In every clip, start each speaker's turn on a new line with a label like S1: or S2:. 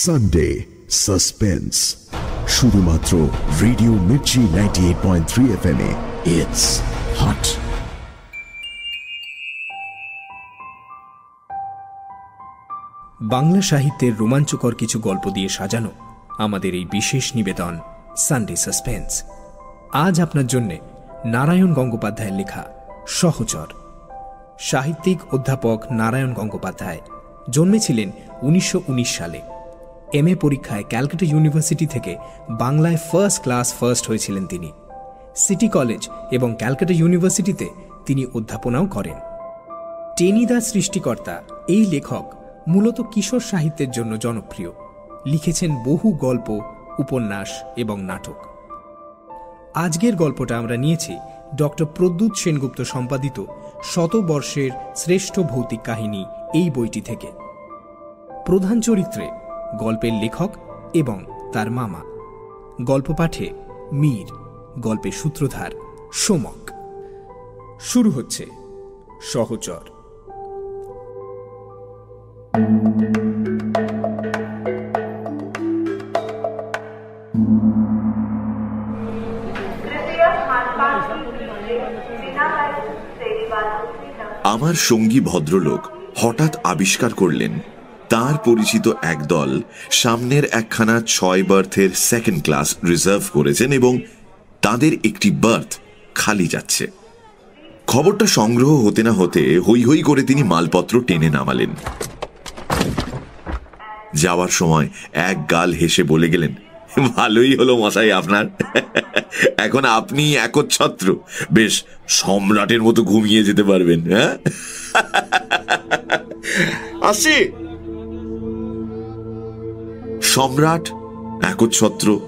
S1: Sunday suspense শুধুমাত্র radio Mirchi ninety eight point three F M it's hot
S2: Bangla সাহিত্যের রোমাঞ্চকর কিছু গল্প দিয়ে সাজানো আমাদের এই বিশেষ নিবেদন সানডে সাসপেন্স আজ আপনার জন্যে নারায়ণ গঙ্গোপাধ্যায়ের লেখা সহচর। সাহিত্যিক অধ্যাপক নারায়ণ গঙ্গোপাধ্যায় জন্মেছিলেন উনিশশো উনিশ সালে। এম এ পরীক্ষায় ক্যালকাটা ইউনিভার্সিটি থেকে বাংলায় ফার্স্ট ক্লাস ফার্স্ট হয়েছিলেন তিনি। সিটি কলেজ এবং ক্যালকাটা ইউনিভার্সিটিতে তিনি অধ্যাপনাও করেন। টেনিদা সৃষ্টিকর্তা, এই লেখক মূলত কিশোর সাহিত্যের জন্য জনপ্রিয়। লিখেছেন বহু গল্প, উপন্যাস এবং নাটক। আজকের গল্পটা আমরা নিয়েছি ডক্টর প্রদ্যুৎ সেনগুপ্ত সম্পাদিত শতবর্ষের শ্রেষ্ঠ ভৌতিক কাহিনী এই বইটি থেকে। প্রধান চরিত্রে গল্পের লেখক এবং তার মামা। গল্প পাঠে মীর, গল্পের সূত্রধার সোমক। শুরু হচ্ছে সহচর।
S3: আমার সঙ্গী ভদ্রলোক হঠাৎ আবিষ্কার করলেন তার পরিচিত একদল সামনের একখানা ছয় বার্থের সেকেন্ড ক্লাস রিজার্ভ করেছেন এবং তাদের একটি বার্থ খালি যাচ্ছে। খবরটা সংগ্রহ হতে না হতে হই হই করে তিনি মালপত্র টেনে নামালেন। যাওয়ার সময় এক গাল হেসে বলে গেলেন, ভালোই হলো মশাই আপনার। এখন আপনি একচ্ছত্র। বেশ, সম্রাটের মতো ঘুমিয়ে যেতে পারবেন হ্যাঁ? আসি। সম্রাট, একচ্ছত্র,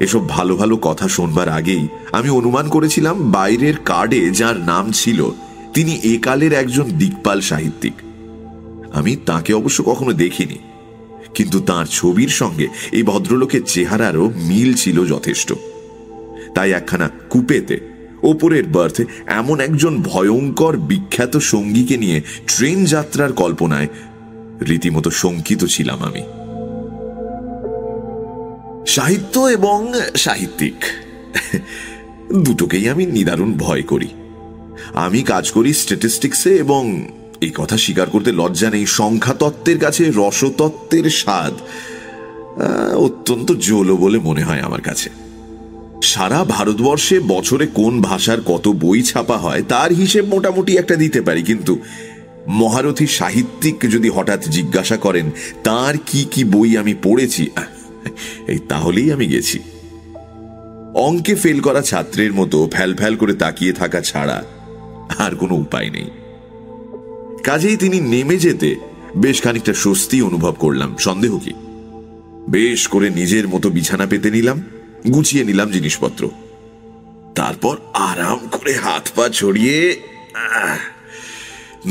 S3: এসব ভালো ভালো কথা শোনবার আগেই আমি অনুমান করেছিলাম বাইরের কার্ডে যার নাম ছিল, তিনি একালের একজন দিকপাল সাহিত্যিক। আমি তাকে অবশ্য কখনো দেখিনি, কিন্তু তার ছবির সঙ্গে এই ভদ্রলোকের চেহারারও মিল ছিল যথেষ্ট। তাই একখানা কুপেতে, ওপরের বার্থে এমন একজন ভয়ঙ্কর বিখ্যাত সঙ্গীকে নিয়ে ট্রেন যাত্রার কল্পনায় রীতিমতো শঙ্কিত ছিলাম আমি। সাহিত্য এবং সাহিত্যিক। দুটোকেই আমি নিদারুণ ভয় করি। আমি কাজ করি স্ট্যাটিস্টিক্সে এবং এই কথা স্বীকার করতে লজ্জা নেই। সংখ্যাতত্ত্বের কাছে রসতত্ত্বের স্বাদ অত্যন্ত জোলো বলে মনে হয় আমার কাছে। সারা ভারতবর্ষে বছরে কোন ভাষার কত বই ছাপা হয়, তার হিসেব মোটামুটি একটা দিতে পারি, কিন্তু মহারথী সাহিত্যিক যদি হঠাৎ জিজ্ঞাসা করেন, তার কি কি বই আমি পড়েছি এই তাহলেই আমি গেছি। অঙ্কে ফেল করা ছাত্রের মতো ফ্যাল ফ্যাল করে তাকিয়ে থাকা ছাড়া আর কোনো উপায় নেই। কাজেই তিনি নেমে যেতে বেশ খানিকটা স্বস্তি অনুভব করলাম, সন্দেহ কি? বেশ করে নিজের মতো বিছানা পেতে নিলাম, গুছিয়ে নিলাম জিনিসপত্র। তারপর আরাম করে হাত পা ছড়িয়ে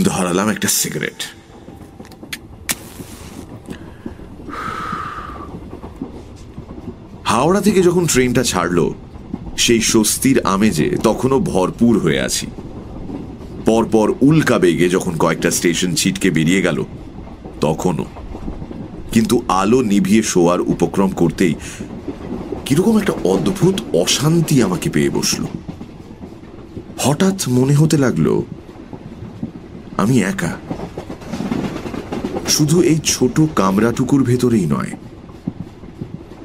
S3: ধরালাম একটা সিগারেট। হাওড়া থেকে যখন ট্রেনটা ছাড়ল, সেই স্বস্তির আমেজে তখনও ভরপুর হয়ে আছি। পরপর উল্কা বেগে যখন কয়েকটা স্টেশন ছিটকে বেরিয়ে গেল, তখনও। কিন্তু আলো নিভিয়ে শোয়ার উপক্রম করতেই কীরকম একটা অদ্ভুত অশান্তি আমাকে পেয়ে বসল। হঠাৎ মনে হতে লাগল, আমি একা। শুধু এই ছোট কামরাটুকুর ভেতরেই নয়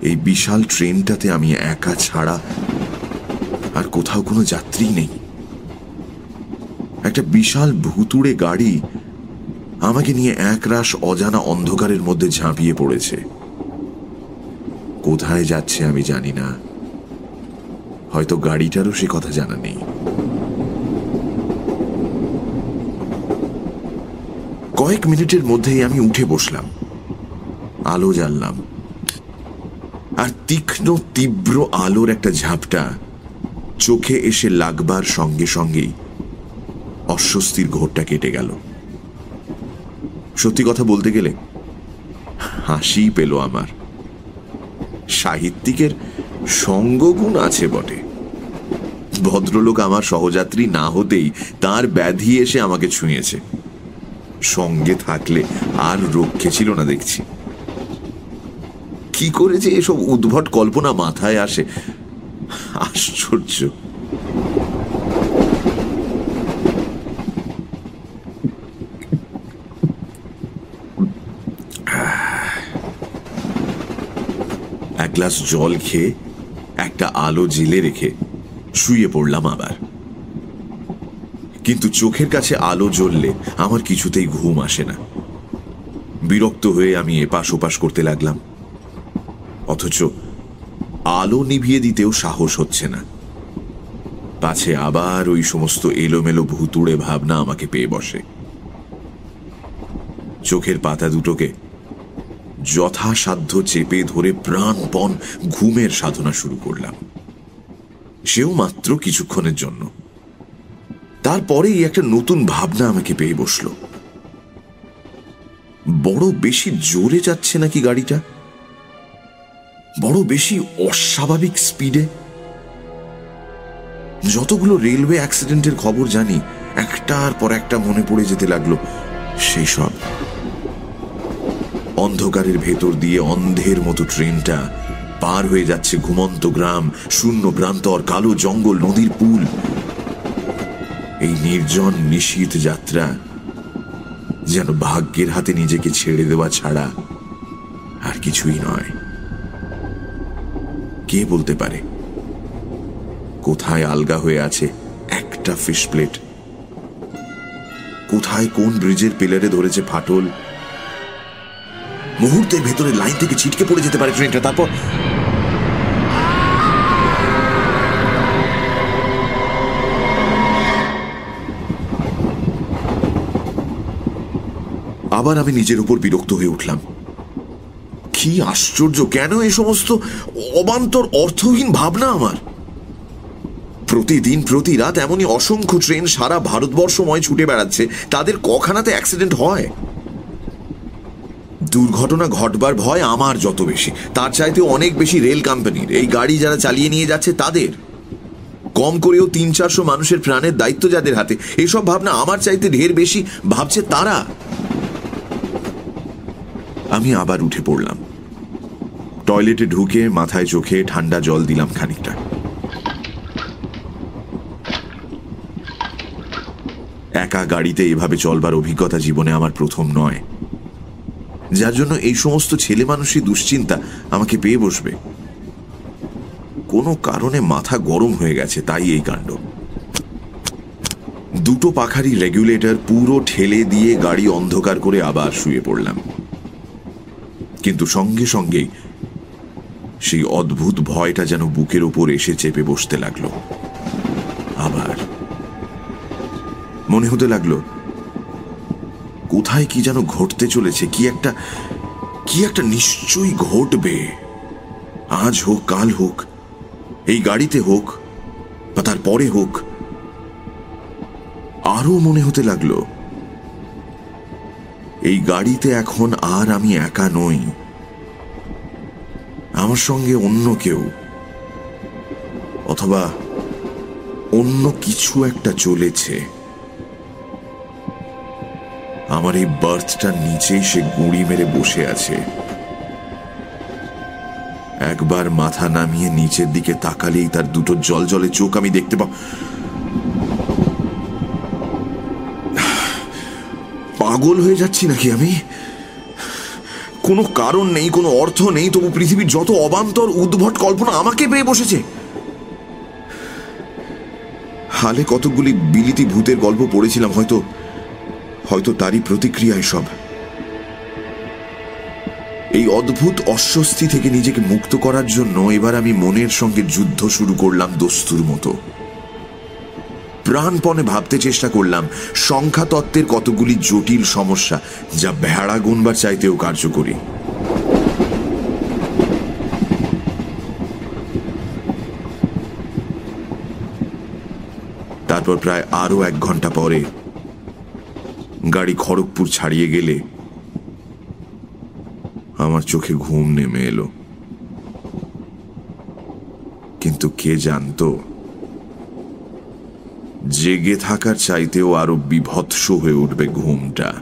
S3: এই বিশাল ট্রেনটাতে আমি একা ছাড়া আর কোথাও কোনো যাত্রী নেই। একটা বিশাল ভুতুড়ে গাড়ি আমাকে নিয়ে একরাশ অজানা অন্ধকারের মধ্যে ঝাঁপিয়ে পড়েছে। কোথায় যাচ্ছে আমি জানি না। হয়তো গাড়িটারও সে কথা জানা নেই। কয়েক মিনিটের মধ্যেই আমি উঠে বসলাম। আলো জ্বাললাম। আর তীক্ষ্ণ, তীব্র আলোর একটা ঝাপটা চোখে এসে লাগবার সঙ্গে সঙ্গেই অস্বস্তির ঘোরটা কেটে গেল। সত্যি কথা বলতে গেলে হাসি পেল আমার। সাহিত্যিকের সঙ্গগুণ আছে বটে। ভদ্রলোক আমার সহযাত্রী না হতেই তার ব্যাধি এসে আমাকে ছুঁয়েছে। সঙ্গে থাকলে আর রক্ষে ছিল না দেখছি। কি করে যে এসব উদ্ভট কল্পনা মাথায় আসে? আশ্চর্য। এক গ্লাস জল খেয়ে একটা আলো জেলে রেখে শুয়ে পড়লাম আবার। কিন্তু চোখের কাছে আলো জ্বললে আমার কিছুতেই ঘুম আসে না। বিরক্ত হয়ে আমি এপাশ ওপাশ করতে লাগলাম। অথচ আলো নিভিয়ে দিতেও সাহস হচ্ছে না। পাছে আবার ওই সমস্ত এলোমেলো ভুতুড়ে ভাবনা আমাকে পেয়ে বসে। চোখের পাতা দুটোকে যথাসাধ্য চেপে ধরে প্রাণপণ ঘুমের সাধনা শুরু করলাম। সেও মাত্র কিছুক্ষণের জন্য। তারপরেই একটা নতুন ভাবনা আমাকে পেয়ে বসল। বড় বেশি জোরে যাচ্ছে নাকি গাড়িটা? বড় বেশি অস্বাভাবিক স্পিডে? যতগুলো রেলওয়ে অ্যাক্সিডেন্টের খবর জানি, একটার পর একটা মনে পড়ে যেতে লাগল, সেই সব। অন্ধকারের ভেতর দিয়ে অন্ধের মতো ট্রেনটা পার হয়ে যাচ্ছে ঘুমন্ত গ্রাম, শূন্য প্রান্তর, কালো জঙ্গল, নদীর পুল। এই নির্জন নিশীত যাত্রা যেন ভাগ্যের হাতে নিজেকে ছেড়ে দেওয়া ছাড়া আর কিছুই নয়। কে বলতে পারে? কোথায় আলগা হয়ে আছে একটা ফিশ প্লেট কোথায় কোন ব্রিজের পিলারে ধরেছে ফাটল? মুহূর্তের ভেতরে লাইন থেকে ছিটকে পড়ে যেতে পারে ট্রেনটা তারপর আবার আমি নিজের উপর বিরক্ত হয়ে উঠলাম। কি আশ্চর্য! কেন এই সমস্ত অবান্তর অর্থহীন ভাবনা আমার? প্রতিদিন, প্রতি রাত এমনই অসংখ্য ট্রেন সারা ভারতবর্ষময় ছুটে বেড়াচ্ছে। তাদের কখানাতে অ্যাক্সিডেন্ট হয়। দুর্ঘটনা ঘটবার ভয় আমার যত বেশি। তার চাইতে অনেক বেশি রেল কোম্পানির। এই গাড়ি যারা চালিয়ে নিয়ে যাচ্ছে তাদের। কম করেও তিন চারশো মানুষের প্রাণের দায়িত্ব যাদের হাতে। এসব ভাবনা আমার চাইতে ঢের বেশি ভাবছে তারা। আমি আবার উঠে পড়লাম। টয়লেটে ঢুকে মাথায় চোখে ঠান্ডা জল দিলাম খানিকটা। একা গাড়িতে এভাবে চলবার অভিজ্ঞতা জীবনে আমার প্রথম নয়। যার জন্য এই সমস্ত ছেলে মানুষই দুশ্চিন্তা আমাকে পেয়ে বসবে। কোনো কারণে মাথা গরম হয়ে গেছে, তাই এই কাণ্ড। দুটো পাখারি রেগুলেটর পুরো ঠেলে দিয়ে গাড়ি অন্ধকার করে আবার শুয়ে পড়লাম। কিন্তু সঙ্গে সঙ্গেই সেই অদ্ভুত ভয়টা যেন বুকের ওপর এসে চেপে বসতে লাগল। আবার মনে হতে লাগল, কোথায় কি যেন ঘটতে চলেছে, কি একটা কি একটা নিশ্চয়ই ঘটবে। আজ হোক, কাল হোক, এই গাড়িতে হোক বা তার পরে হোক আরও মনে হতে লাগল, এই গাড়িতে এখন আর আমি একা নই। আমার সঙ্গে অন্য কেউ, অথবা অন্য কিছু একটা চলেছে। আমার এই বার্থটার নিচেই সে গুঁড়ি মেরে বসে আছে। একবার মাথা নামিয়ে নিচের দিকে তাকালেই তার দুটো জল জলে চোখ আমি দেখতে পা পাগল হয়ে যাচ্ছি নাকি আমি? কোনো কারণ নেই, কোনো অর্থ নেই, তবু পৃথিবীর যত অবান্তর, উদ্ভট কল্পনা আমাকে পেয়ে বসেছে। হালে কতগুলি বিলিতি ভূতের গল্প পড়েছিলাম, হয়তো হয়তো তারই প্রতিক্রিয়া সব। এই অদ্ভুত অস্বস্তি থেকে নিজেকে মুক্ত করার জন্য এবার আমি মনের সঙ্গে যুদ্ধ শুরু করলাম দস্তুর মতো। প্রাণপণে ভাবতে চেষ্টা করলাম সংখ্যা তত্ত্বের কতগুলি জটিল সমস্যা যা ভেড়া গুনবার চাইতেও কার্যকরী। তারপর প্রায় আরও এক ঘণ্টা পরে গাড়ি খড়গপুর ছাড়িয়ে গেলে আমার চোখে ঘুম নেমে এলো। কিন্তু কে জানতো জেগে থাকার চাইতেও আরও বিভৎস হয়ে উঠবে ঘুমটা।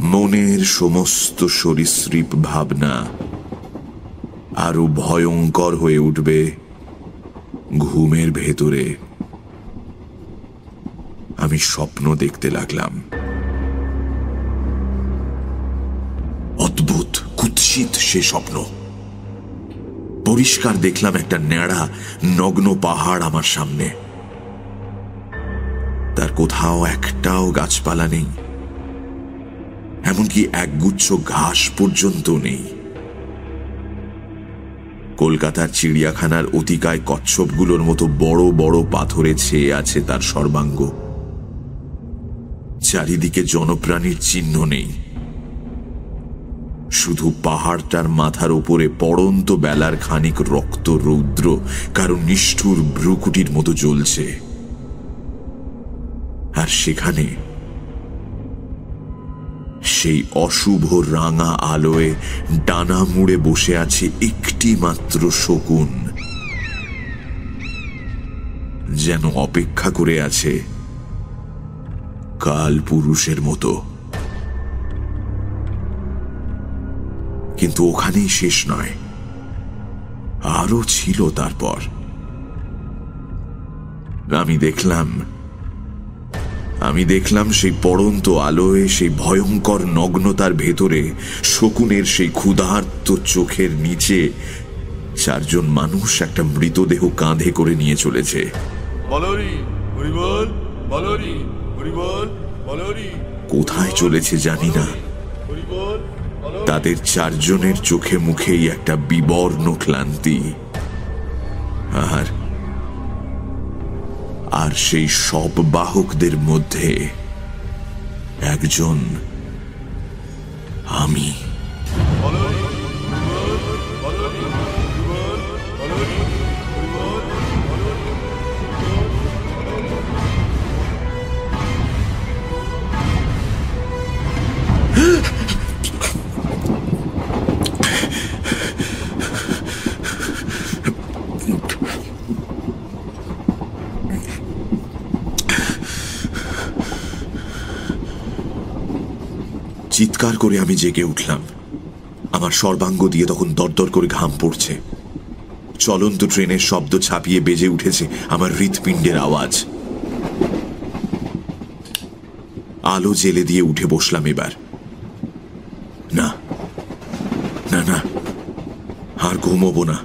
S3: মনের সমস্ত সরীসৃপ ভাবনা আরও ভয়ঙ্কর হয়ে উঠবে ঘুমের ভেতরে। আমি স্বপ্ন দেখতে লাগলাম। অদ্ভুত, কুৎসিত সে স্বপ্ন। পরিষ্কার দেখলাম একটা ন্যাড়া, নগ্ন পাহাড় আমার সামনে। তার কোথাও একটাও গাছপালা নেই। এমনকি একগুচ্ছ ঘাস পর্যন্ত নেই। কলকাতার চিড়িয়াখানার অতিকায় কচ্ছপগুলোর মতো বড় বড় পাথরে ছেয়ে আছে তার সর্বাঙ্গ। চারিদিকে জনপ্রাণীর চিহ্ন নেই। শুধু পাহাড়টার মাথার ওপরে পড়ন্ত বেলার খানিক রক্ত রৌদ্র কারণ নিষ্ঠুর ভ্রুকুটির মতো জ্বলছে। আর সেখানে সেই অশুভ রাঙা আলোয় ডানা মুড়ে বসে আছে একটি মাত্র শকুন, যেন অপেক্ষা করে আছে কাল পুরুষের মতো। কিন্তু ওখানেই শেষ নয়। আরও ছিল তারপর। আমি দেখলাম আমি দেখলাম সেই পড়ন্ত আলোয় সেই ভয়ঙ্কর নগ্নতার ভেতরে শকুনের সেই ক্ষুধার্ত চোখের নিচে চারজন মানুষ একটা মৃতদেহ কাঁধে করে নিয়ে চলেছে। কোথায় চলেছে জানি না। তাদের চারজনের চোখে মুখেই একটা বিবর্ণ ক্লান্তি। আর আর সেই সব বাহকদের মধ্যে একজন আমি। করে আমি জেগে উঠলাম। আমার সর্বাঙ্গ দিয়ে তখন দরদর করে ঘাম পড়ছে। চলন্ত ট্রেনের শব্দ ছাপিয়ে বেজে উঠেছে আমার হৃৎপিণ্ডের আওয়াজ। আলো জেলে দিয়ে উঠে বসলাম এবার। না না না, আর ঘুমোবো না।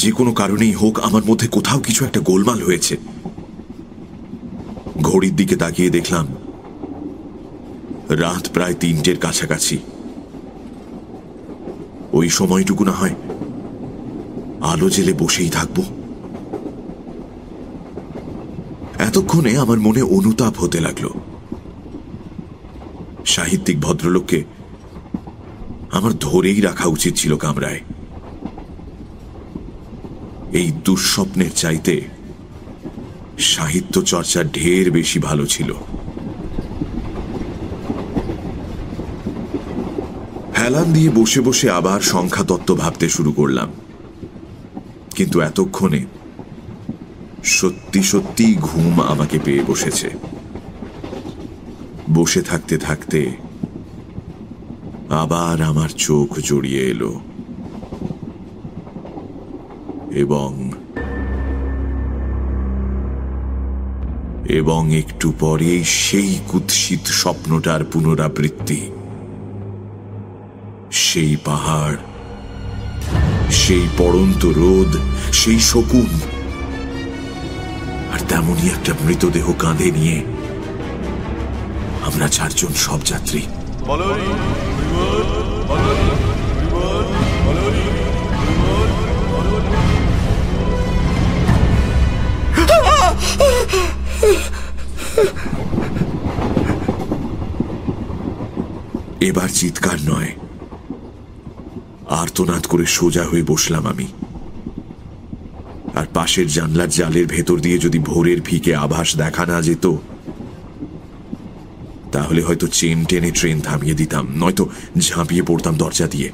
S3: যে কোনো কারণেই হোক, আমার মধ্যে কোথাও কিছু একটা গোলমাল হয়েছে। ঘড়ির দিকে তাকিয়ে দেখলাম রাত প্রায় তিনটের কাছাকাছি। ওই সময়টুকু না হয় আলো জেলে বসেই থাকব। এতক্ষণে আমার মনে অনুতাপ হতে লাগল। সাহিত্যিক ভদ্রলোককে আমার ধরেই রাখা উচিত ছিল কামরায়। এই দুঃস্বপ্নের চাইতে সাহিত্য চর্চা ঢের বেশি ভালো ছিল। হেলান দিয়ে বসে বসে আবার সংখ্যা তত্ত্ব ভাবতে শুরু করলাম। কিন্তু এতক্ষণে সত্যি সত্যি ঘুম আমাকে পেয়ে বসেছে। বসে থাকতে থাকতে আবার আমার চোখ জড়িয়ে এলো এবং এবং একটু পরেই সেই কুৎসিত স্বপ্নটার পুনরাবৃত্তি সেই পাহাড় সেই পড়ন্ত রোদ সেই শকুন। আর তেমনই একটা মৃতদেহ কাঁধে নিয়ে আমরা চারজন সব যাত্রী। এবার চিৎকার নয় আর্তনাদ করে সোজা হয়ে বসলাম আমি। আর পাশের জানলার জালের ভেতর দিয়ে যদি ভোরের ফিকে আভাস দেখা না যেত, তাহলে হয়তো চেন টেনে ট্রেন থামিয়ে দিতাম, নয়তো ঝাঁপিয়ে পড়তাম দরজা দিয়ে।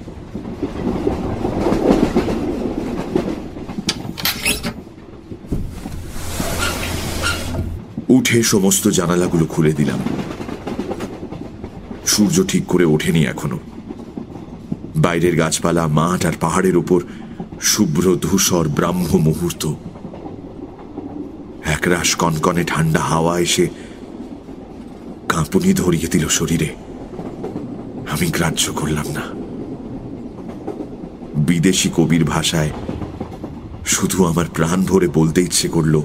S3: উঠে সমস্ত জানালাগুলো খুলে দিলাম। সূর্য ঠিক করে ওঠেনি এখনও। বাইরের গাছপালা, মাঠ আর পাহাড়ের উপর শুভ্র, ধূসর, ব্রাহ্ম মুহূর্ত। একরাশ কনকনে ঠান্ডা হাওয়া এসে কাঁপুনি ধরিয়ে দিল শরীরে। আমি গ্রাহ্য করলাম না। বিদেশি কবির ভাষায় শুধু আমার প্রাণ ভরে বলতে ইচ্ছে করল,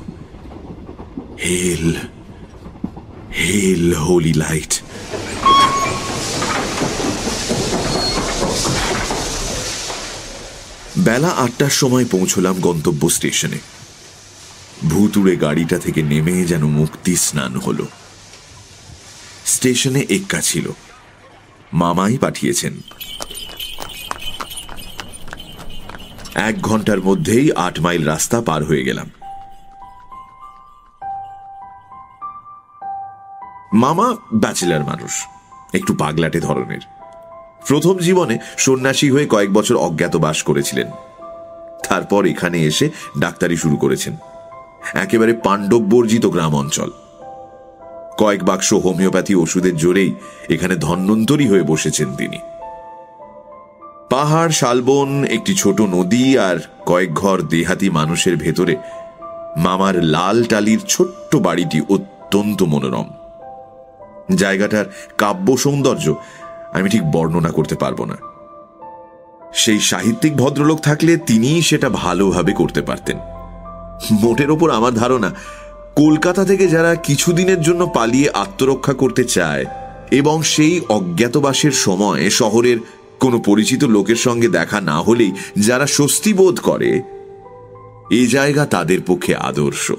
S3: হেল হেল, হোলি লাইট। বেলা আটটার সময় পৌঁছলাম গন্তব্য স্টেশনে ভুতুড়ে গাড়িটা থেকে নেমে যেন মুক্তি স্নান হলো। স্টেশনে এক্কা ছিল। মামাই পাঠিয়েছেন। এক ঘণ্টার মধ্যেই আট মাইল রাস্তা পার হয়ে গেলাম। মামা ব্যাচেলার মানুষ, একটু পাগলাটে ধরনের। প্রথম জীবনে সন্ন্যাসী হয়ে কয়েক বছর অজ্ঞাতবাস করেছিলেন। তারপর এখানে এসে ডাক্তারি শুরু করেছেন। একেবারে পাণ্ডব বর্জিত গ্রাম অঞ্চল। কয়েক বাক্স হোমিওপ্যাথি ওষুধের জোরেই এখানে ধন্বন্তরী হয়ে বসেছেন তিনি। পাহাড়, শালবন, একটি ছোট নদী আর কয়েক ঘর দেহাতি মানুষের ভেতরে মামার লাল টালির ছোট্ট বাড়িটি অত্যন্ত মনোরম। জায়গাটার কাব্য সৌন্দর্য আমি ঠিক বর্ণনা করতে পারব না। সেই সাহিত্যিক ভদ্রলোক থাকলে তিনিই সেটা ভালোভাবে করতে পারতেন। মোটের ওপর আমার ধারণা, কলকাতা থেকে যারা কিছুদিনের জন্য পালিয়ে আত্মরক্ষা করতে চায় এবং সেই অজ্ঞাতবাসের সময় শহরের কোনো পরিচিত লোকের সঙ্গে দেখা না হলেই যারা স্বস্তি বোধ করে এই জায়গা তাদের পক্ষে আদর্শ।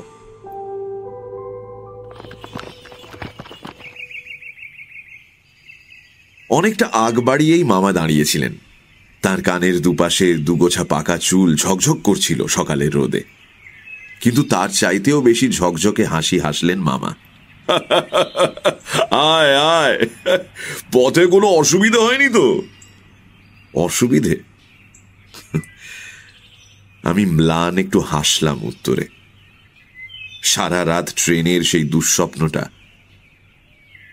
S3: অনেকটা আগ বাড়িয়েই মামা দাঁড়িয়েছিলেন। তার কানের দুপাশে দুগোছা পাকা চুল ঝকঝক করছিল সকালের রোদে। কিন্তু তার চাইতেও বেশি ঝকঝকে হাসি হাসলেন মামা।
S4: আয় আয়, পথে কোনো অসুবিধা হয়নি তো?
S3: অসুবিধে? আমি ম্লান একটু হাসলাম উত্তরে। সারা রাত ট্রেনের সেই দুঃস্বপ্নটা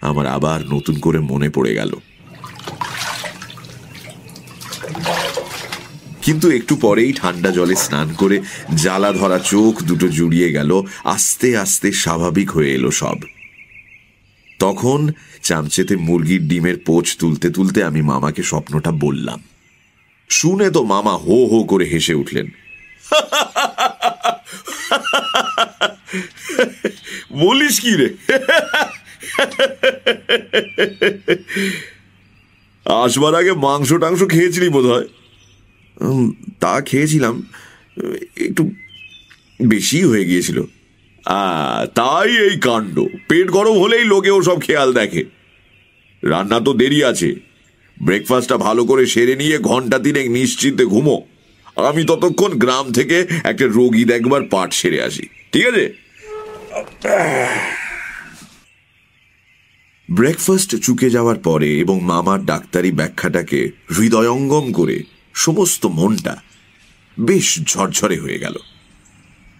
S3: আমার আবার নতুন করে মনে পড়ে গেল। কিন্তু একটু পরেই ঠান্ডা জলে স্নান করে জ্বালা ধরা চোখ দুটো জুড়িয়ে গেল, আস্তে আস্তে স্বাভাবিক হয়ে এলো সব। তখন চামচেতে মুরগির ডিমের পোচ তুলতে তুলতে আমি মামাকে স্বপ্নটা বললাম। শুনে তো মামা হো হো করে হেসে উঠলেন।
S4: বলিস কি রে? আসবার আগে মাংস টাংস খেয়েছিলি বোধ হয়
S3: তা খেয়েছিলাম। একটু বেশি হয়ে গিয়েছিল।
S4: তাই এই কাণ্ড। পেট গরম হলেই লোকে সব খেয়াল দেখে। রান্না তো দেরি আছে। ব্রেকফাস্টটা ভালো করে সেরে নিয়ে ঘণ্টা তিনেক নিশ্চিন্তে ঘুমো। আমি ততক্ষণ গ্রাম থেকে একটা রোগী দেখবার পাট সেরে আসি। ঠিক আছে?
S3: ব্রেকফাস্ট চুকে যাওয়ার পরে এবং মামার ডাক্তারি ব্যাখ্যাটাকে হৃদয়ঙ্গম করে সমস্ত মনটা বেশ ঝরঝরে হয়ে গেল।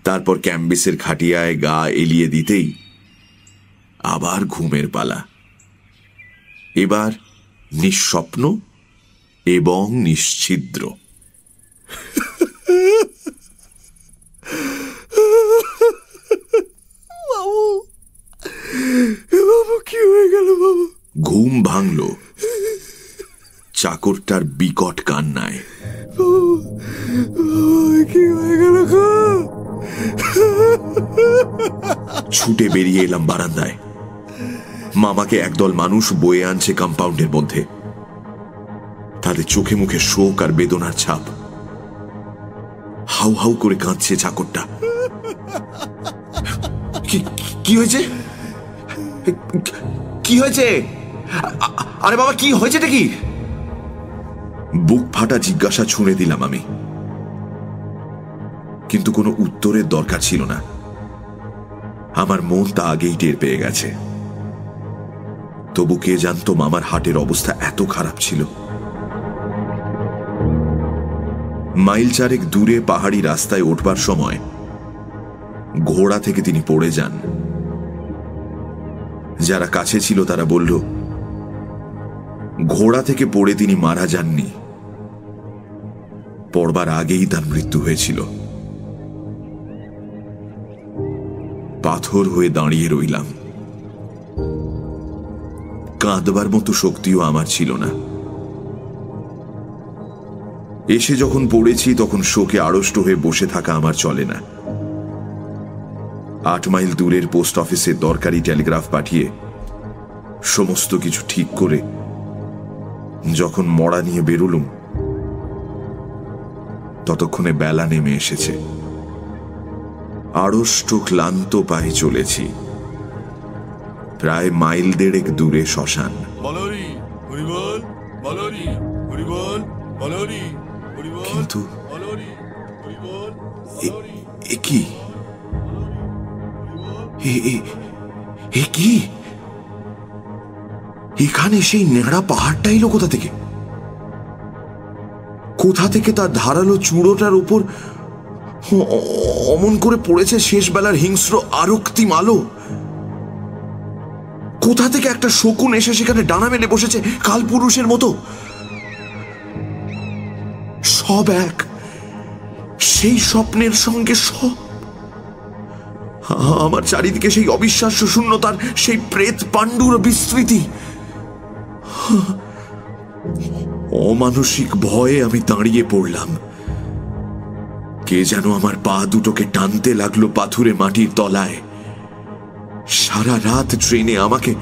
S3: তারপর ক্যাম্বিসের খাটিয়ায় গা এলিয়ে দিতেই আবার ঘুমের পালা। এবার নিঃস্বপ্ন এবং নিশ্ছিদ্র। ঘুম ভাঙল। চাকরটার বিকট কান্নায়। ছুটে বেরিয়ে এলাম বারান্দায়। মামাকে একদল মানুষ বয়ে আনছে কম্পাউন্ডের মধ্যে। তাদের চোখে মুখে শোক আর বেদনার ছাপ। হাউ হাউ করে কাঁদছে চাকরটা।
S5: কি- কি হয়েছে? কি হয়েছে? আরে বাবা, কি হয়েছেটা কি?
S3: বুক ফাটা জিজ্ঞাসা ছুঁড়ে দিলাম আমি। কিন্তু কোনো উত্তরের দরকার ছিল না। আমার মন তা আগেই টের পেয়ে গেছে। তবু কে জানতো মামার হাটের অবস্থা এত খারাপ ছিল? মাইল চারেক দূরে পাহাড়ি রাস্তায় উঠবার সময় ঘোড়া থেকে তিনি পড়ে যান। যারা কাছে ছিল তারা বলল, ঘোড়া থেকে পড়ে তিনি মারা যাননি। পড়বার আগেই তার মৃত্যু হয়েছিল। পাথর হয়ে দাঁড়িয়ে রইলাম। কাঁদবার মতো শক্তিও আমার ছিল না। এসে যখন পড়েছি তখন শোকে আড়ষ্ট হয়ে বসে থাকা আমার চলে না। আট মাইল দূরের পোস্ট অফিসে দরকারি টেলিগ্রাফ পাঠিয়ে সমস্ত কিছু ঠিক করে যখন মড়া নিয়ে বেরুলুম ততক্ষণে বেলা নেমে এসেছে। আড়ষ্ট ক্লান্ত পায়ে চলেছি। প্রায় মাইল দেড়েক দূরে শ্মশান। কিন্তু কি? কি? এখানে সেই নেড়া পাহাড়টা কোথা থেকে? কোথা থেকে তার ধারালো চূড়োটার উপর অমন করে পড়েছে হিংস্র আরক্তিম আলো কোথা থেকে একটা শকুন এসে সেখানে ডানা মেলে বসেছে কালপুরুষের মতো? সব এক, সেই স্বপ্নের সঙ্গে সব আমার চারিদিকে সেই অবিশ্বাস্য শূন্যতার সেই প্রেত পাণ্ডুর বিস্তৃতি। অমানসিক ভয়ে আমি দাঁড়িয়ে পড়লাম। কে যেন আমার পা দুটোকে টানতে লাগল পাথুরে মাটির তলায়। সারা রাত ট্রেনে আমাকে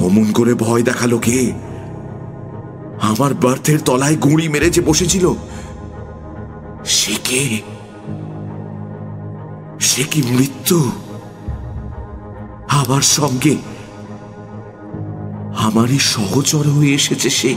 S3: অমন করে ভয় দেখাল কে? আমার বার্থের তলায় গুঁড়ি মেরে যে বসেছিল, সে কে? সে কি মৃত্যু? আমার সঙ্গে আমারই সহচর হয়ে এসেছে সে।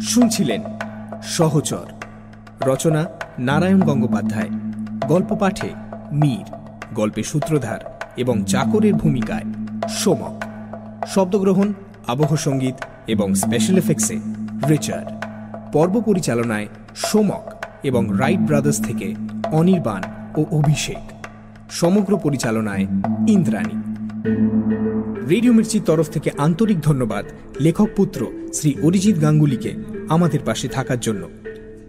S2: শুনছিলেন সহচর। রচনা নারায়ণ গঙ্গোপাধ্যায়। গল্প পাঠে মীর, গল্পে সূত্রধার এবং চাকরের ভূমিকায় সোমক। শব্দগ্রহণ, আবহ সংগীত এবং স্পেশাল এফেক্টসে রিচার্ড। পর্ব পরিচালনায় সোমক এবং রাইট ব্রাদার্স থেকে অনির্বাণ ও অভিষেক। সমগ্র পরিচালনায় ইন্দ্রাণী। রেডিও মির্চির তরফ থেকে আন্তরিক ধন্যবাদ লেখক পুত্র শ্রী অরিজিৎ গাঙ্গুলিকে আমাদের পাশে থাকার জন্য।